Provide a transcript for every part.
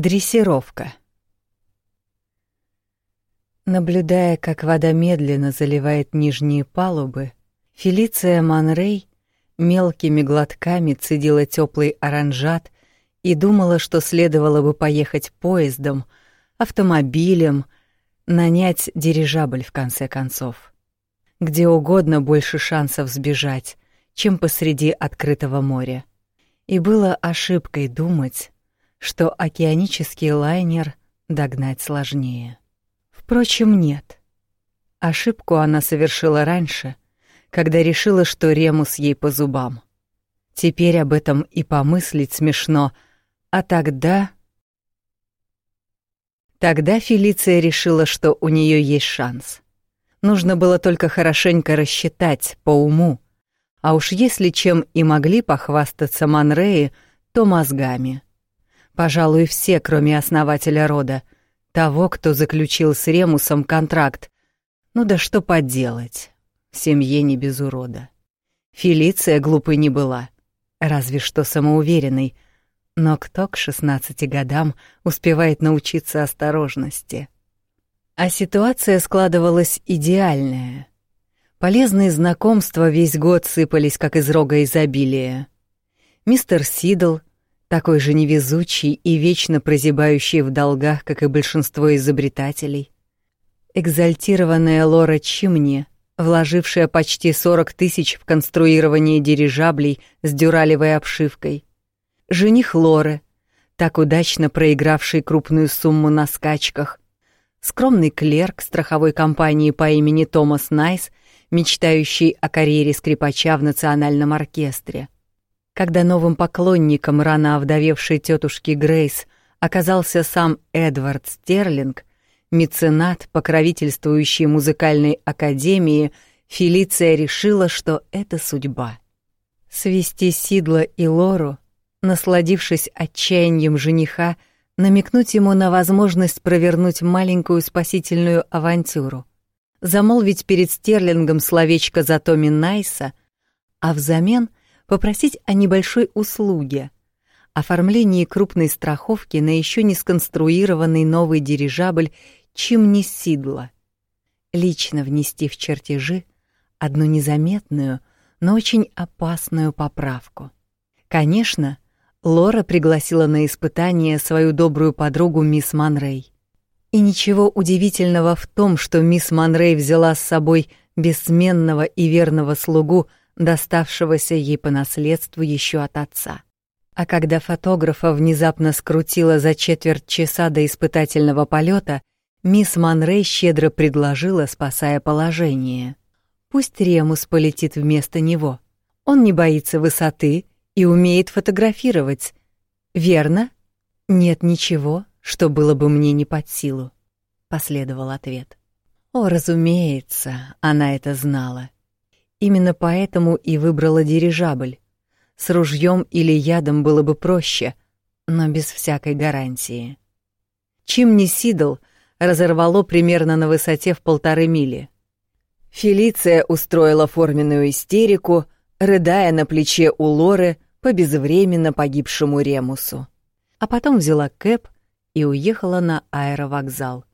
Дрессировка. Наблюдая, как вода медленно заливает нижние палубы, Фелиция Манрей мелкими глотками цедила теплый оранжат и думала, что следовало бы поехать поездом, автомобилем, нанять дирижабль в конце концов. Где угодно больше шансов сбежать, чем посреди открытого моря. И было ошибкой думать, что океанический лайнер догнать сложнее. Впрочем, нет. Ошибку она совершила раньше, когда решила, что Ремус ей по зубам. Теперь об этом и помыслить смешно, а тогда... Тогда Фелиция решила, что у нее есть шанс. Нужно было только хорошенько рассчитать по уму, а уж если чем и могли похвастаться Манреи, то мозгами — Пожалуй, все, кроме основателя рода, того, кто заключил с Ремусом контракт. Ну да что поделать, семье не без урода. Фелиция глупой не была, разве что самоуверенной, но кто к 16 годам успевает научиться осторожности? А ситуация складывалась идеальная. Полезные знакомства весь год сыпались, как из рога изобилия. Мистер Сидл, такой же невезучий и вечно прозябающий в долгах, как и большинство изобретателей. Экзальтированная Лора Чимни, вложившая почти 40 тысяч в конструирование дирижаблей с дюралевой обшивкой. Жених Лоры, так удачно проигравший крупную сумму на скачках. Скромный клерк страховой компании по имени Томас Найс, мечтающий о карьере скрипача в национальном оркестре — когда новым поклонником рано овдовевшей тетушки Грейс оказался сам Эдвард Стерлинг, меценат, покровительствующий музыкальной академии, Фелиция решила, что это судьба. Свести Сидла и Лору, насладившись отчаянием жениха, намекнуть ему на возможность провернуть маленькую спасительную авантюру, замолвить перед Стерлингом словечко за Томми Найса, а взамен — попросить о небольшой услуге — оформлении крупной страховки на еще не сконструированный новый дирижабль Чимни Сидла. Лично внести в чертежи одну незаметную, но очень опасную поправку. Конечно, Лора пригласила на испытание свою добрую подругу мисс Манрей. И ничего удивительного в том, что мисс Манрей взяла с собой бессменного и верного слугу — доставшегося ей по наследству еще от отца. А когда фотографа внезапно скрутило за четверть часа до испытательного полета, мисс Манрей щедро предложила, спасая положение. Пусть Ремус полетит вместо него. Он не боится высоты и умеет фотографировать. Верно? Нет ничего, что было бы мне не под силу, последовал ответ. О, разумеется, она это знала. Именно поэтому и выбрала дирижабль. С ружьем или ядом было бы проще, но без всякой гарантии. Чимни Сидл разорвало примерно на высоте в полторы мили. Фелиция устроила форменную истерику, рыдая на плече у Лоры по безвременно погибшему Ремусу. А потом взяла кэп и уехала на аэровокзал.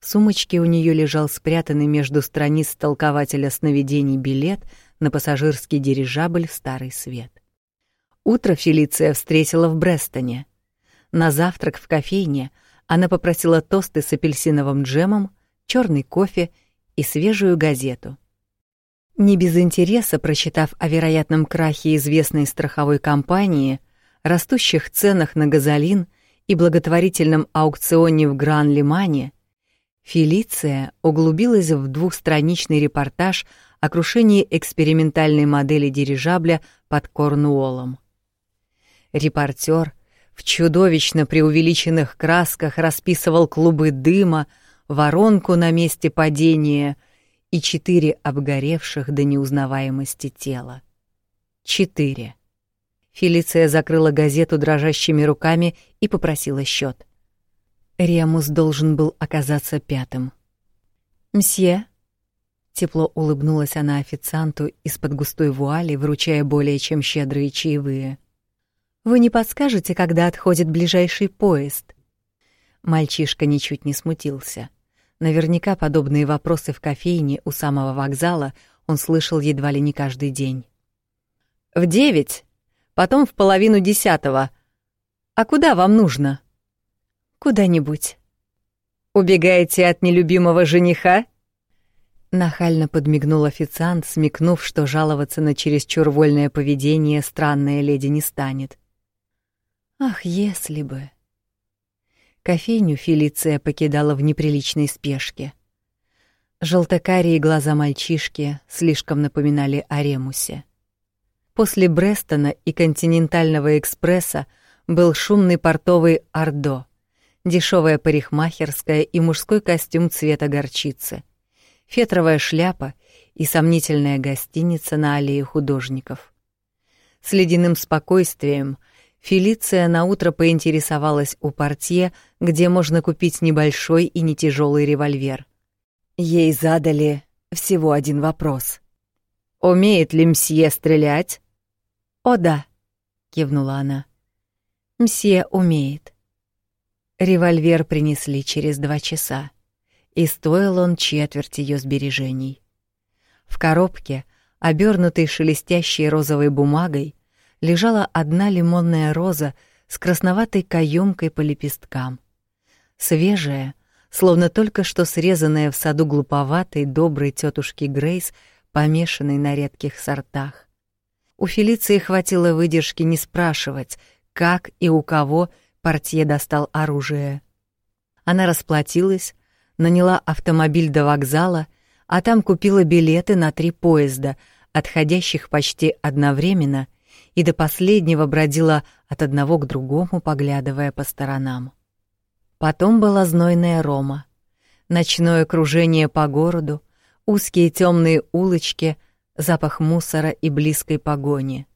В сумочке у нее лежал спрятанный между страниц толкователя сновидений билет на пассажирский дирижабль в Старый Свет. Утро Фелиция встретила в Брестоне. На завтрак в кофейне она попросила тосты с апельсиновым джемом, черный кофе и свежую газету. Не без интереса прочитав о вероятном крахе известной страховой компании, растущих ценах на газолин и благотворительном аукционе в Гран-Лимане, Фелиция углубилась в двухстраничный репортаж о крушении экспериментальной модели дирижабля под Корнуоллом. Репортер в чудовищно преувеличенных красках расписывал клубы дыма, воронку на месте падения и четыре обгоревших до неузнаваемости тела. Четыре. Фелиция закрыла газету дрожащими руками и попросила счет. Ремус должен был оказаться пятым. «Мсье?» Тепло улыбнулась она официанту из-под густой вуали, вручая более чем щедрые чаевые. «Вы не подскажете, когда отходит ближайший поезд?» Мальчишка ничуть не смутился. Наверняка подобные вопросы в кофейне у самого вокзала он слышал едва ли не каждый день. «В девять, потом в половину десятого. А куда вам нужно?» «Куда-нибудь». «Убегаете от нелюбимого жениха?» Нахально подмигнул официант, смекнув, что жаловаться на чересчур вольное поведение странная леди не станет. «Ах, если бы...» Кофейню Фелиция покидала в неприличной спешке. Желтокарие глаза мальчишки слишком напоминали о. После Брестона и континентального экспресса был шумный портовый Ордо, дешевая парикмахерская и мужской костюм цвета горчицы, фетровая шляпа и сомнительная гостиница на аллее художников. С ледяным спокойствием Фелиция наутро поинтересовалась у портье, где можно купить небольшой и не тяжелый револьвер. Ей задали всего один вопрос. «Умеет ли мсье стрелять?» «О да», — кивнула она. «Мсье умеет». Револьвер принесли через два часа, и стоил он четверть ее сбережений. В коробке, обернутой шелестящей розовой бумагой, лежала одна лимонная роза с красноватой каемкой по лепесткам. Свежая, словно только что срезанная в саду глуповатой, доброй тетушки Грейс, помешанной на редких сортах. У Фелиции хватило выдержки не спрашивать, как и у кого портье достал оружие. Она расплатилась, наняла автомобиль до вокзала, а там купила билеты на три поезда, отходящих почти одновременно — и до последнего бродила от одного к другому, поглядывая по сторонам. Потом была знойная Рома, ночное кружение по городу, узкие темные улочки, запах мусора и близкой погони.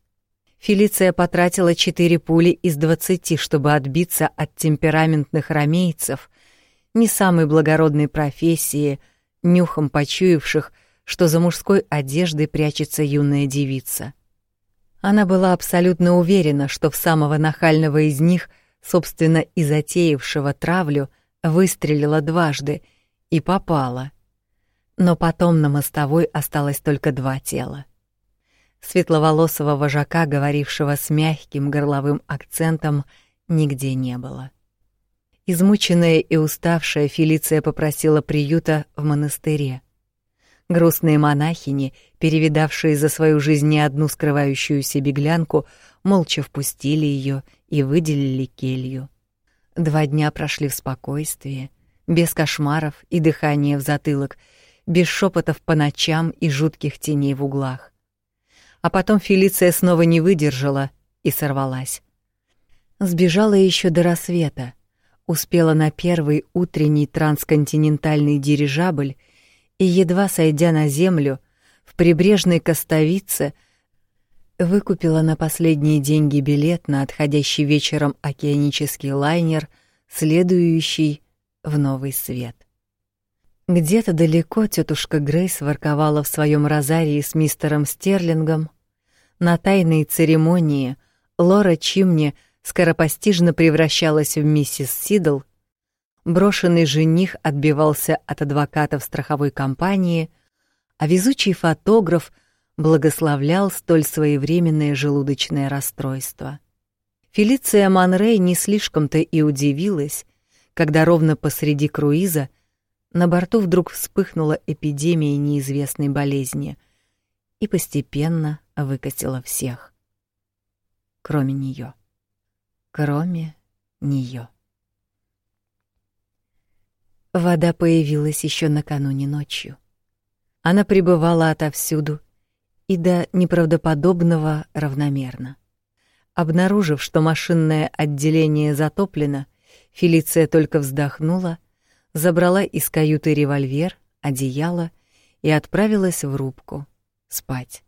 Фелиция потратила четыре пули из двадцати, чтобы отбиться от темпераментных ромейцев, не самой благородной профессии, нюхом почуявших, что за мужской одеждой прячется юная девица. Она была абсолютно уверена, что в самого нахального из них, собственно, и затеявшего травлю, выстрелила дважды и попала. Но потом на мостовой осталось только два тела. Светловолосого вожака, говорившего с мягким горловым акцентом, нигде не было. Измученная и уставшая Фелиция попросила приюта в монастыре. Грустные монахини, перевидавшие за свою жизнь не одну скрывающуюся беглянку, молча впустили ее и выделили келью. Два дня прошли в спокойствии, без кошмаров и дыхания в затылок, без шепотов по ночам и жутких теней в углах. А потом Фелиция снова не выдержала и сорвалась. Сбежала еще до рассвета, успела на первый утренний трансконтинентальный дирижабль и, едва сойдя на землю, в прибрежной Костовице выкупила на последние деньги билет на отходящий вечером океанический лайнер, следующий в новый свет. Где-то далеко тетушка Грейс ворковала в своем розарии с мистером Стерлингом. На тайной церемонии Лора Чимни скоропостижно превращалась в миссис Сидл — Брошенный жених отбивался от адвокатов страховой компании, а везучий фотограф благословлял столь своевременное желудочное расстройство. Фелиция Монрей не слишком-то и удивилась, когда ровно посреди круиза на борту вдруг вспыхнула эпидемия неизвестной болезни и постепенно выкосила всех, кроме нее, кроме нее. Вода появилась еще накануне ночью. Она прибывала отовсюду и до неправдоподобного равномерно. Обнаружив, что машинное отделение затоплено, Фелиция только вздохнула, забрала из каюты револьвер, одеяло и отправилась в рубку спать.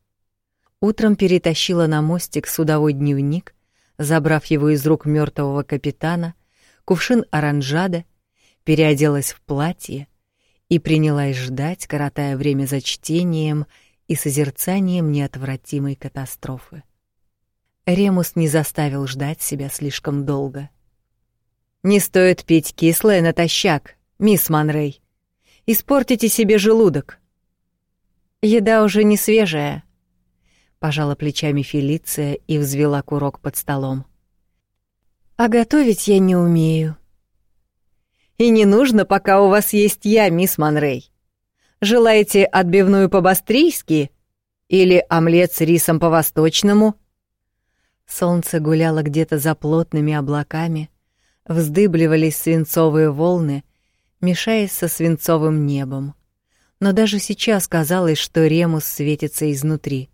Утром перетащила на мостик судовой дневник, забрав его из рук мертвого капитана, кувшин оранжада переоделась в платье и принялась ждать, коротая время за чтением и созерцанием неотвратимой катастрофы. Ремус не заставил ждать себя слишком долго. Не стоит пить кислое натощак, мисс Манрей. Испортите себе желудок. Еда уже не свежая. Пожала плечами Фелиция и взвела курок под столом. А готовить я не умею. И не нужно, пока у вас есть я, мисс Манрей. Желаете отбивную по-бастрийски или омлет с рисом по-восточному? Солнце гуляло где-то за плотными облаками, вздыбливались свинцовые волны, мешаясь со свинцовым небом. Но даже сейчас казалось, что Ремус светится изнутри.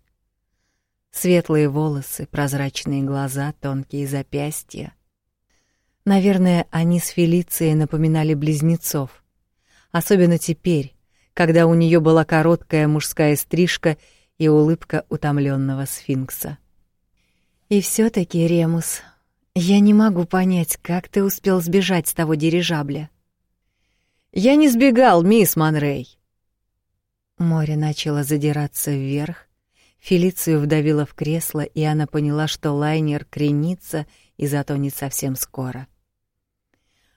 Светлые волосы, прозрачные глаза, тонкие запястья. Наверное, они с Фелицией напоминали близнецов. Особенно теперь, когда у нее была короткая мужская стрижка и улыбка утомленного сфинкса. И все таки Ремус, я не могу понять, как ты успел сбежать с того дирижабля. Я не сбегал, мисс Манрей. Море начало задираться вверх, Фелицию вдавило в кресло, и она поняла, что лайнер кренится и затонет совсем скоро.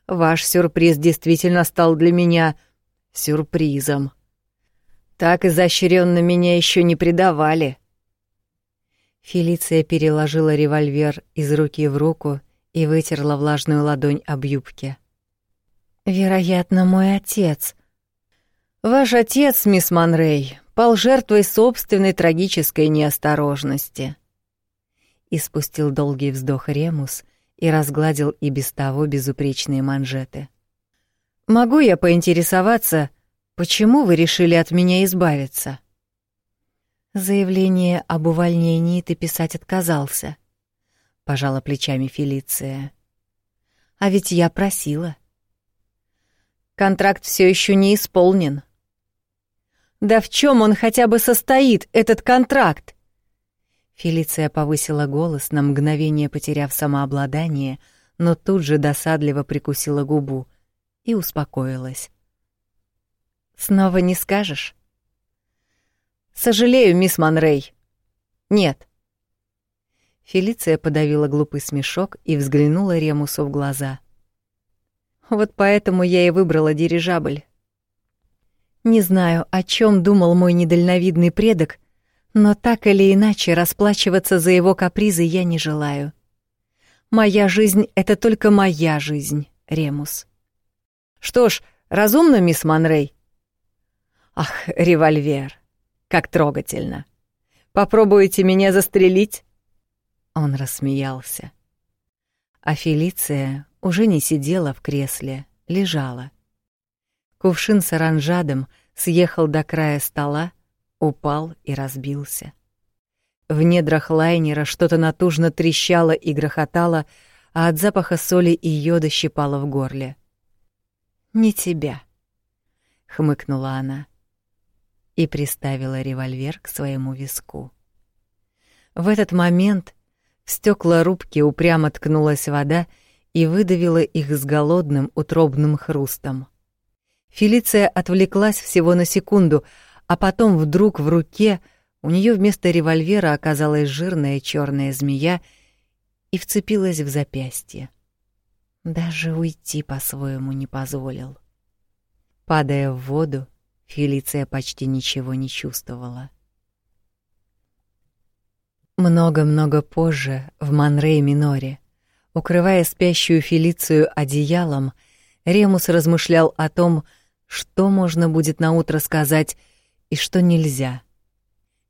Ваш сюрприз действительно стал для меня сюрпризом. Так изощренно меня еще не предавали. Фелиция переложила револьвер из руки в руку и вытерла влажную ладонь об юбке. «Вероятно, мой отец». «Ваш отец, мисс Монрей, пал жертвой собственной трагической неосторожности». Испустил долгий вздох Ремус и разгладил и без того безупречные манжеты. «Могу я поинтересоваться, почему вы решили от меня избавиться?» Заявление об увольнении ты писать отказался, пожала плечами Фелиция. А ведь я просила. Контракт все еще не исполнен. Да в чем он хотя бы состоит, этот контракт? Фелиция повысила голос, на мгновение потеряв самообладание, но тут же досадливо прикусила губу и успокоилась. Снова не скажешь? Сожалею, мисс Монрей. Нет. Фелиция подавила глупый смешок и взглянула Ремусу в глаза. Вот поэтому я и выбрала дирижабль. Не знаю, о чем думал мой недальновидный предок, но так или иначе расплачиваться за его капризы я не желаю. Моя жизнь — это только моя жизнь, Ремус. Что ж, разумно, мисс Монрей? Ах, револьвер. Как трогательно. Попробуете меня застрелить? Он рассмеялся. А Фелиция уже не сидела в кресле, лежала. Кувшин с оранжадом съехал до края стола, упал и разбился. В недрах лайнера что-то натужно трещало и грохотало, а от запаха соли и йода щипало в горле. «Не тебя», — хмыкнула она и приставила револьвер к своему виску. В этот момент в стекла рубки упрямо ткнулась вода и выдавила их с голодным утробным хрустом. Фелиция отвлеклась всего на секунду, а потом вдруг в руке у нее вместо револьвера оказалась жирная черная змея и вцепилась в запястье. Даже уйти по-своему не позволил. Падая в воду, Фелиция почти ничего не чувствовала. Много-много позже, в Монрей-Миноре, укрывая спящую Фелицию одеялом, Ремус размышлял о том, что можно будет на утро сказать и что нельзя.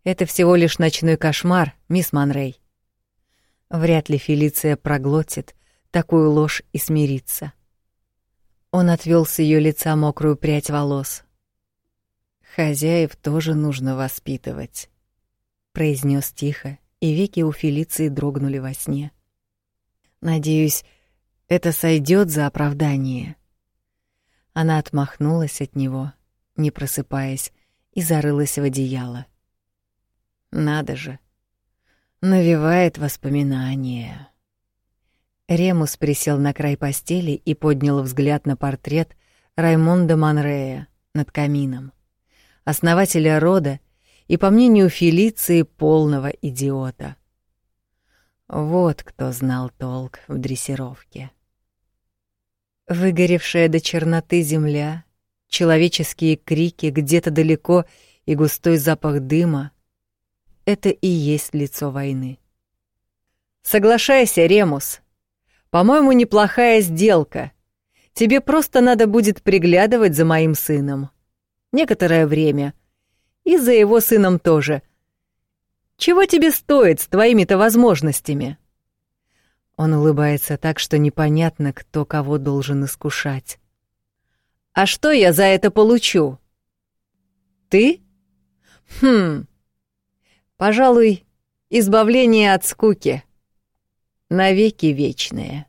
Это всего лишь ночной кошмар, мисс Монрей. Вряд ли Фелиция проглотит такую ложь и смирится. Он отвел с ее лица мокрую прядь волос. Хозяев тоже нужно воспитывать, произнес тихо, и веки у Фелиции дрогнули во сне. Надеюсь, это сойдет за оправдание. Она отмахнулась от него, не просыпаясь, и зарылась в одеяло. Надо же. Навевает воспоминания. Ремус присел на край постели и поднял взгляд на портрет Раймонда Манрея над камином основателя рода и, по мнению Фелиции, полного идиота. Вот кто знал толк в дрессировке. Выгоревшая до черноты земля, человеческие крики где-то далеко и густой запах дыма — это и есть лицо войны. Соглашайся, Ремус. По-моему, неплохая сделка. Тебе просто надо будет приглядывать за моим сыном. Некоторое время. И за его сыном тоже. Чего тебе стоит с твоими-то возможностями?» Он улыбается так, что непонятно, кто кого должен искушать. «А что я за это получу?» «Ты? Хм. Пожалуй, избавление от скуки. Навеки вечные».